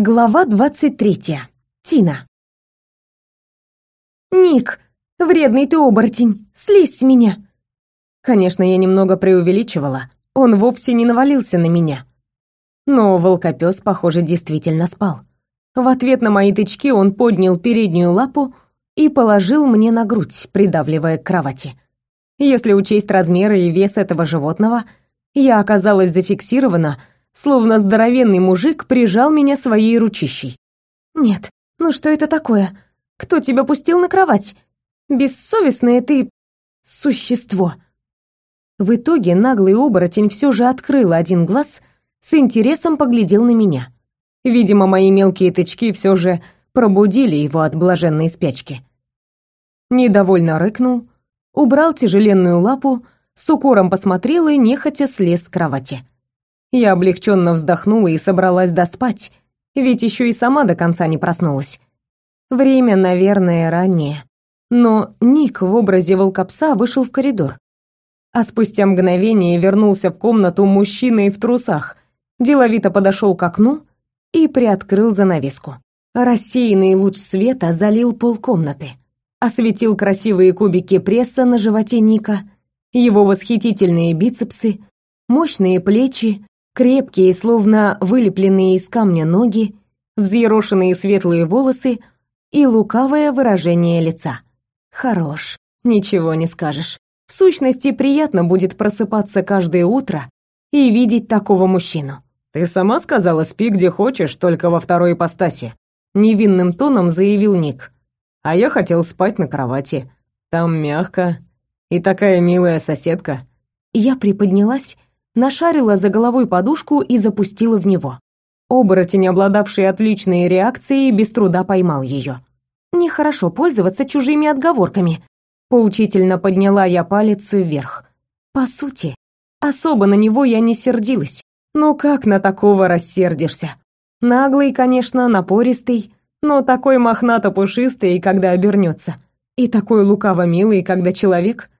Глава двадцать третья. Тина. «Ник, вредный ты оборотень, слезь с меня!» Конечно, я немного преувеличивала, он вовсе не навалился на меня. Но волкопёс, похоже, действительно спал. В ответ на мои тычки он поднял переднюю лапу и положил мне на грудь, придавливая к кровати. Если учесть размеры и вес этого животного, я оказалась зафиксирована словно здоровенный мужик прижал меня своей ручищей. «Нет, ну что это такое? Кто тебя пустил на кровать? Бессовестное ты... существо!» В итоге наглый оборотень все же открыл один глаз, с интересом поглядел на меня. Видимо, мои мелкие тычки все же пробудили его от блаженной спячки. Недовольно рыкнул, убрал тяжеленную лапу, с укором посмотрел и нехотя слез с кровати. Я облегченно вздохнула и собралась доспать, ведь еще и сама до конца не проснулась. Время, наверное, раннее. Но Ник в образе волкопса вышел в коридор. А спустя мгновение вернулся в комнату мужчиной в трусах, деловито подошел к окну и приоткрыл занавеску. Рассеянный луч света залил полкомнаты, осветил красивые кубики пресса на животе Ника, его восхитительные бицепсы, мощные плечи, крепкие, словно вылепленные из камня ноги, взъерошенные светлые волосы и лукавое выражение лица. Хорош, ничего не скажешь. В сущности, приятно будет просыпаться каждое утро и видеть такого мужчину. «Ты сама сказала, спи где хочешь, только во второй ипостаси», — невинным тоном заявил Ник. «А я хотел спать на кровати. Там мягко. И такая милая соседка». Я приподнялась нашарила за головой подушку и запустила в него. Оборотень, обладавший отличной реакцией, без труда поймал ее. Нехорошо пользоваться чужими отговорками. Поучительно подняла я палец вверх. По сути, особо на него я не сердилась. Но как на такого рассердишься? Наглый, конечно, напористый, но такой мохнато-пушистый, когда обернется. И такой лукаво-милый, когда человек.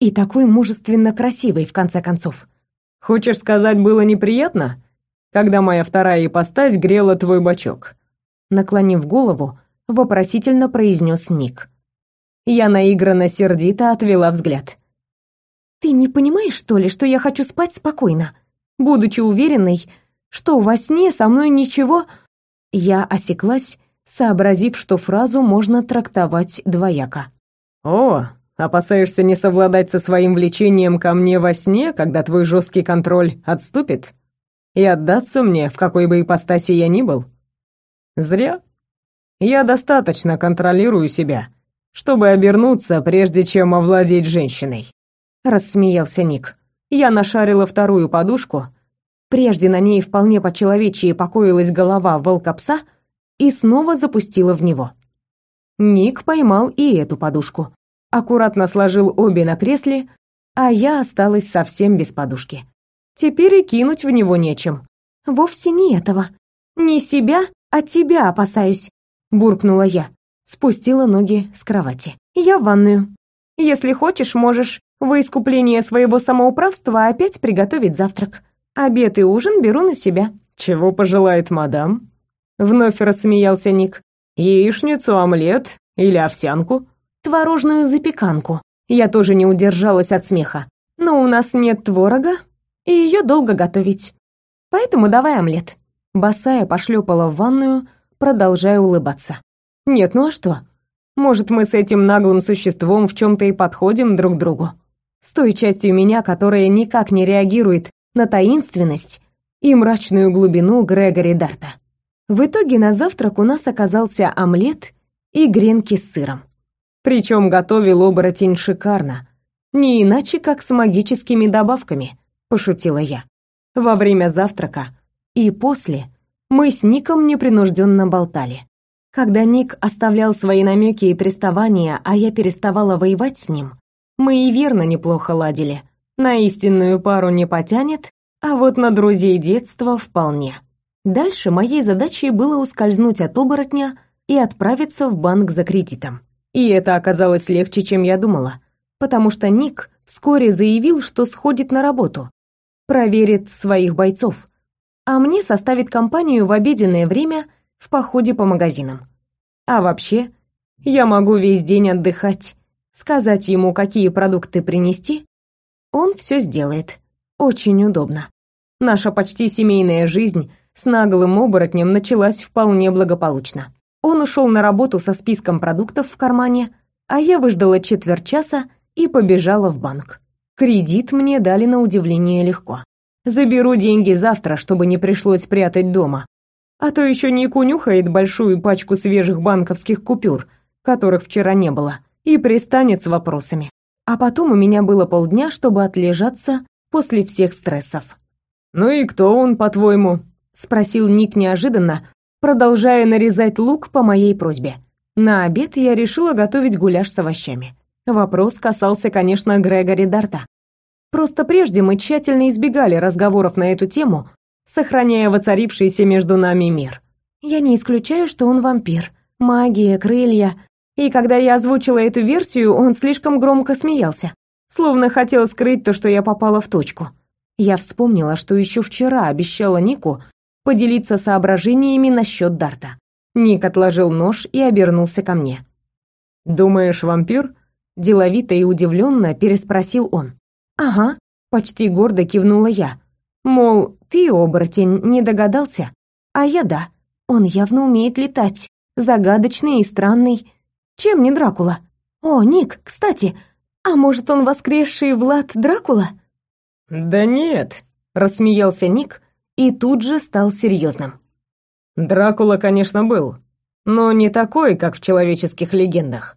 И такой мужественно красивый, в конце концов. Хочешь сказать, было неприятно, когда моя вторая ипостась грела твой бочок?» Наклонив голову, вопросительно произнес Ник. Я наигранно сердито отвела взгляд. «Ты не понимаешь, что ли, что я хочу спать спокойно, будучи уверенной, что во сне со мной ничего...» Я осеклась, сообразив, что фразу можно трактовать двояко. «О, Опасаешься не совладать со своим влечением ко мне во сне, когда твой жесткий контроль отступит? И отдаться мне, в какой бы ипостаси я ни был? Зря. Я достаточно контролирую себя, чтобы обернуться, прежде чем овладеть женщиной. Рассмеялся Ник. Я нашарила вторую подушку. Прежде на ней вполне по-человечьи покоилась голова волка-пса и снова запустила в него. Ник поймал и эту подушку аккуратно сложил обе на кресле, а я осталась совсем без подушки. Теперь и кинуть в него нечем. Вовсе не этого. Не себя, а тебя опасаюсь, буркнула я. Спустила ноги с кровати. Я в ванную. Если хочешь, можешь во искупление своего самоуправства опять приготовить завтрак. Обед и ужин беру на себя. Чего пожелает мадам? Вновь рассмеялся Ник. Яичницу, омлет или овсянку? Творожную запеканку. Я тоже не удержалась от смеха. Но у нас нет творога, и ее долго готовить. Поэтому давай омлет. Босая пошлепала в ванную, продолжая улыбаться. Нет, ну а что? Может, мы с этим наглым существом в чем-то и подходим друг другу. С той частью меня, которая никак не реагирует на таинственность и мрачную глубину Грегори Дарта. В итоге на завтрак у нас оказался омлет и гренки с сыром. Причем готовил оборотень шикарно. Не иначе, как с магическими добавками, пошутила я. Во время завтрака и после мы с Ником непринужденно болтали. Когда Ник оставлял свои намеки и приставания, а я переставала воевать с ним, мы и верно неплохо ладили. На истинную пару не потянет, а вот на друзей детства вполне. Дальше моей задачей было ускользнуть от оборотня и отправиться в банк за кредитом. И это оказалось легче, чем я думала, потому что Ник вскоре заявил, что сходит на работу, проверит своих бойцов, а мне составит компанию в обеденное время в походе по магазинам. А вообще, я могу весь день отдыхать, сказать ему, какие продукты принести, он все сделает. Очень удобно. Наша почти семейная жизнь с наглым оборотнем началась вполне благополучно. Он ушел на работу со списком продуктов в кармане, а я выждала четверть часа и побежала в банк. Кредит мне дали на удивление легко. Заберу деньги завтра, чтобы не пришлось прятать дома. А то еще не кунюхает большую пачку свежих банковских купюр, которых вчера не было, и пристанет с вопросами. А потом у меня было полдня, чтобы отлежаться после всех стрессов. «Ну и кто он, по-твоему?» — спросил Ник неожиданно, продолжая нарезать лук по моей просьбе. На обед я решила готовить гуляш с овощами. Вопрос касался, конечно, Грегори Дарта. Просто прежде мы тщательно избегали разговоров на эту тему, сохраняя воцарившийся между нами мир. Я не исключаю, что он вампир. Магия, крылья. И когда я озвучила эту версию, он слишком громко смеялся, словно хотел скрыть то, что я попала в точку. Я вспомнила, что еще вчера обещала Нику, поделиться соображениями насчет Дарта. Ник отложил нож и обернулся ко мне. «Думаешь, вампир?» Деловито и удивленно переспросил он. «Ага», — почти гордо кивнула я. «Мол, ты, оборотень, не догадался? А я да. Он явно умеет летать. Загадочный и странный. Чем не Дракула? О, Ник, кстати, а может он воскресший Влад Дракула?» «Да нет», — рассмеялся Ник, и тут же стал серьезным. Дракула, конечно, был, но не такой, как в человеческих легендах.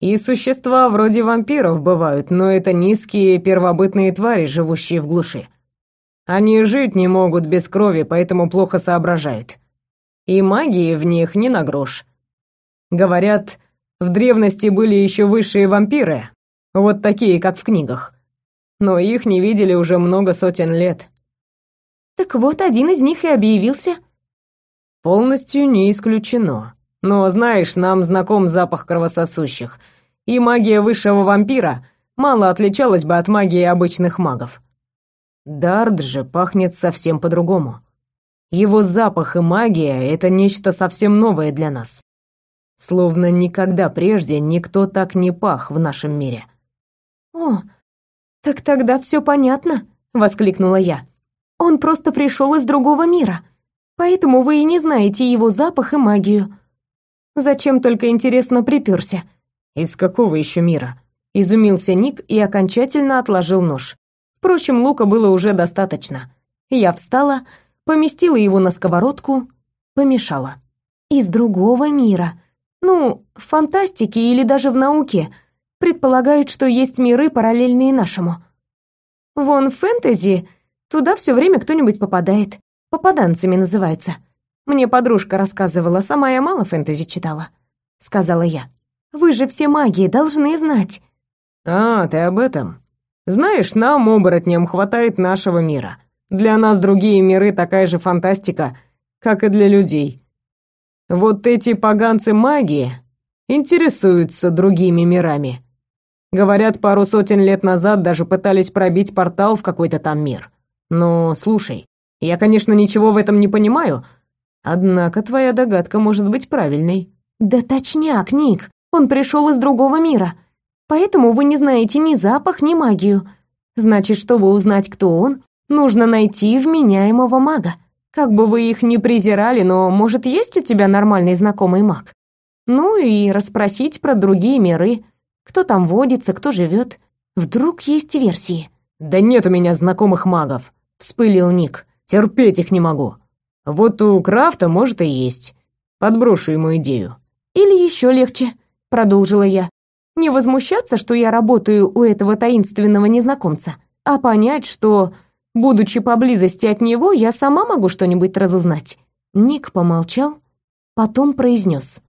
И существа вроде вампиров бывают, но это низкие первобытные твари, живущие в глуши. Они жить не могут без крови, поэтому плохо соображают. И магии в них не на грош. Говорят, в древности были еще высшие вампиры, вот такие, как в книгах. Но их не видели уже много сотен лет. Так вот, один из них и объявился. Полностью не исключено. Но, знаешь, нам знаком запах кровососущих, и магия высшего вампира мало отличалась бы от магии обычных магов. Дард же пахнет совсем по-другому. Его запах и магия — это нечто совсем новое для нас. Словно никогда прежде никто так не пах в нашем мире. «О, так тогда все понятно», — воскликнула я. Он просто пришел из другого мира, поэтому вы и не знаете его запах и магию. Зачем только, интересно, приперся?» «Из какого еще мира?» Изумился Ник и окончательно отложил нож. Впрочем, лука было уже достаточно. Я встала, поместила его на сковородку, помешала. «Из другого мира. Ну, в фантастике или даже в науке предполагают, что есть миры, параллельные нашему. Вон в фэнтези Туда все время кто-нибудь попадает. Попаданцами называются. Мне подружка рассказывала, сама я мало фэнтези читала. Сказала я. Вы же все маги должны знать. А, ты об этом. Знаешь, нам, оборотням, хватает нашего мира. Для нас другие миры такая же фантастика, как и для людей. Вот эти поганцы магии интересуются другими мирами. Говорят, пару сотен лет назад даже пытались пробить портал в какой-то там мир. Но слушай, я, конечно, ничего в этом не понимаю, однако твоя догадка может быть правильной. Да точняк, Ник. Он пришел из другого мира. Поэтому вы не знаете ни запах, ни магию. Значит, чтобы узнать, кто он, нужно найти вменяемого мага. Как бы вы их ни презирали, но, может, есть у тебя нормальный знакомый маг? Ну и расспросить про другие миры. Кто там водится, кто живет. Вдруг есть версии. Да нет у меня знакомых магов вспылил Ник. Терпеть их не могу. Вот у Крафта, может, и есть. Подброшу ему идею. Или еще легче, продолжила я. Не возмущаться, что я работаю у этого таинственного незнакомца, а понять, что, будучи поблизости от него, я сама могу что-нибудь разузнать. Ник помолчал, потом произнес.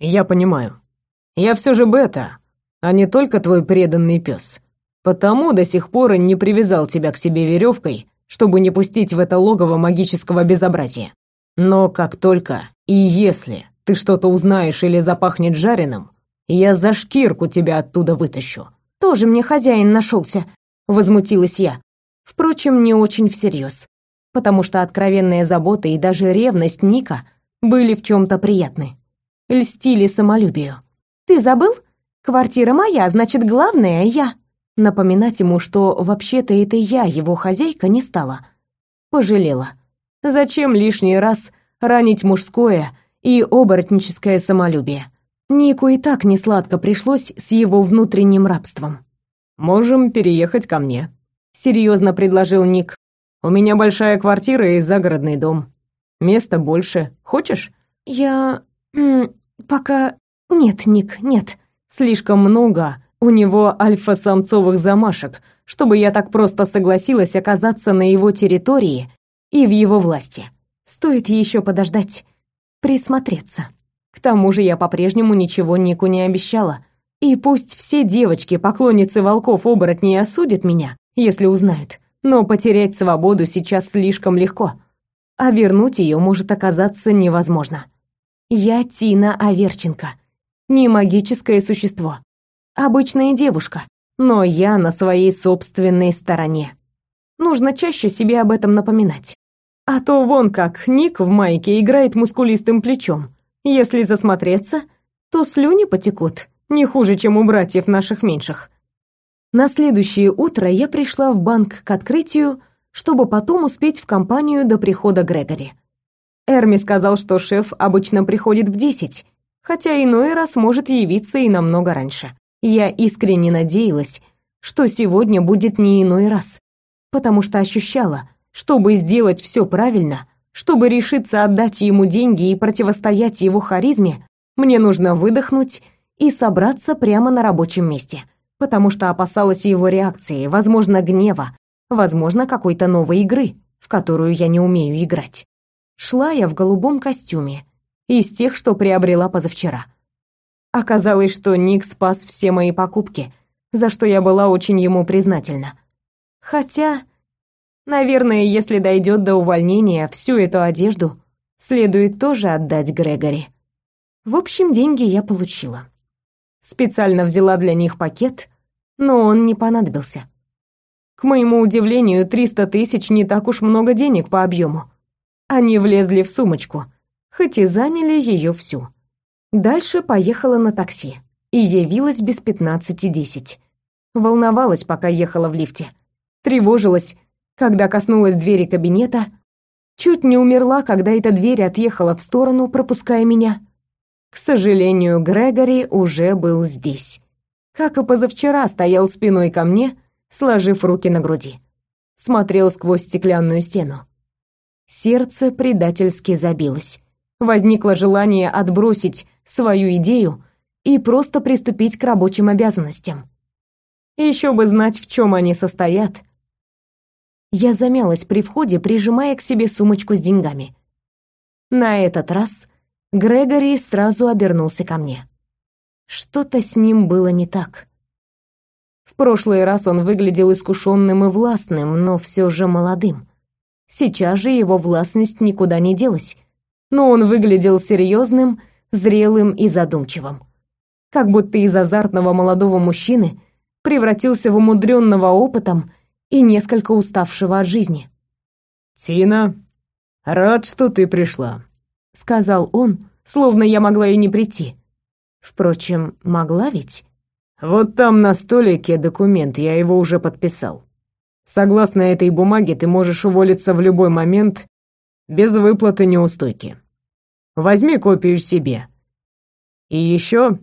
«Я понимаю. Я все же бета, а не только твой преданный пес. Потому до сих пор не привязал тебя к себе веревкой чтобы не пустить в это логово магического безобразия. Но как только и если ты что-то узнаешь или запахнет жареным, я за шкирку тебя оттуда вытащу. Тоже мне хозяин нашелся, возмутилась я. Впрочем, не очень всерьез, потому что откровенная забота и даже ревность Ника были в чем-то приятны. Льстили самолюбию. «Ты забыл? Квартира моя, значит, главное я». Напоминать ему, что вообще-то это я, его хозяйка, не стала. Пожалела. Зачем лишний раз ранить мужское и оборотническое самолюбие? Нику и так несладко пришлось с его внутренним рабством. «Можем переехать ко мне», — серьезно предложил Ник. «У меня большая квартира и загородный дом. Места больше. Хочешь?» «Я... пока... нет, Ник, нет. Слишком много у него альфа-самцовых замашек, чтобы я так просто согласилась оказаться на его территории и в его власти. Стоит еще подождать, присмотреться. К тому же я по-прежнему ничего Нику не обещала. И пусть все девочки, поклонницы волков-оборотней, осудят меня, если узнают, но потерять свободу сейчас слишком легко. А вернуть ее может оказаться невозможно. Я Тина Аверченко. Не магическое существо обычная девушка, но я на своей собственной стороне. Нужно чаще себе об этом напоминать. А то вон как Ник в майке играет мускулистым плечом. Если засмотреться, то слюни потекут, не хуже, чем у братьев наших меньших. На следующее утро я пришла в банк к открытию, чтобы потом успеть в компанию до прихода Грегори. Эрми сказал, что шеф обычно приходит в десять, хотя иной раз может явиться и намного раньше. Я искренне надеялась, что сегодня будет не иной раз, потому что ощущала, чтобы сделать все правильно, чтобы решиться отдать ему деньги и противостоять его харизме, мне нужно выдохнуть и собраться прямо на рабочем месте, потому что опасалась его реакции, возможно, гнева, возможно, какой-то новой игры, в которую я не умею играть. Шла я в голубом костюме, из тех, что приобрела позавчера. Оказалось, что Ник спас все мои покупки, за что я была очень ему признательна. Хотя, наверное, если дойдет до увольнения, всю эту одежду следует тоже отдать Грегори. В общем, деньги я получила. Специально взяла для них пакет, но он не понадобился. К моему удивлению, 300 тысяч не так уж много денег по объему. Они влезли в сумочку, хоть и заняли ее всю. Дальше поехала на такси и явилась без пятнадцати десять. Волновалась, пока ехала в лифте. Тревожилась, когда коснулась двери кабинета. Чуть не умерла, когда эта дверь отъехала в сторону, пропуская меня. К сожалению, Грегори уже был здесь. Как и позавчера, стоял спиной ко мне, сложив руки на груди. Смотрел сквозь стеклянную стену. Сердце предательски забилось возникло желание отбросить свою идею и просто приступить к рабочим обязанностям. Еще бы знать, в чем они состоят. Я замялась при входе, прижимая к себе сумочку с деньгами. На этот раз Грегори сразу обернулся ко мне. Что-то с ним было не так. В прошлый раз он выглядел искушенным и властным, но все же молодым. Сейчас же его властность никуда не делась, но он выглядел серьезным, зрелым и задумчивым. Как будто из азартного молодого мужчины превратился в умудренного опытом и несколько уставшего от жизни. «Тина, рад, что ты пришла», — сказал он, словно я могла и не прийти. Впрочем, могла ведь? «Вот там на столике документ, я его уже подписал. Согласно этой бумаге, ты можешь уволиться в любой момент без выплаты неустойки. Возьми копию себе. И еще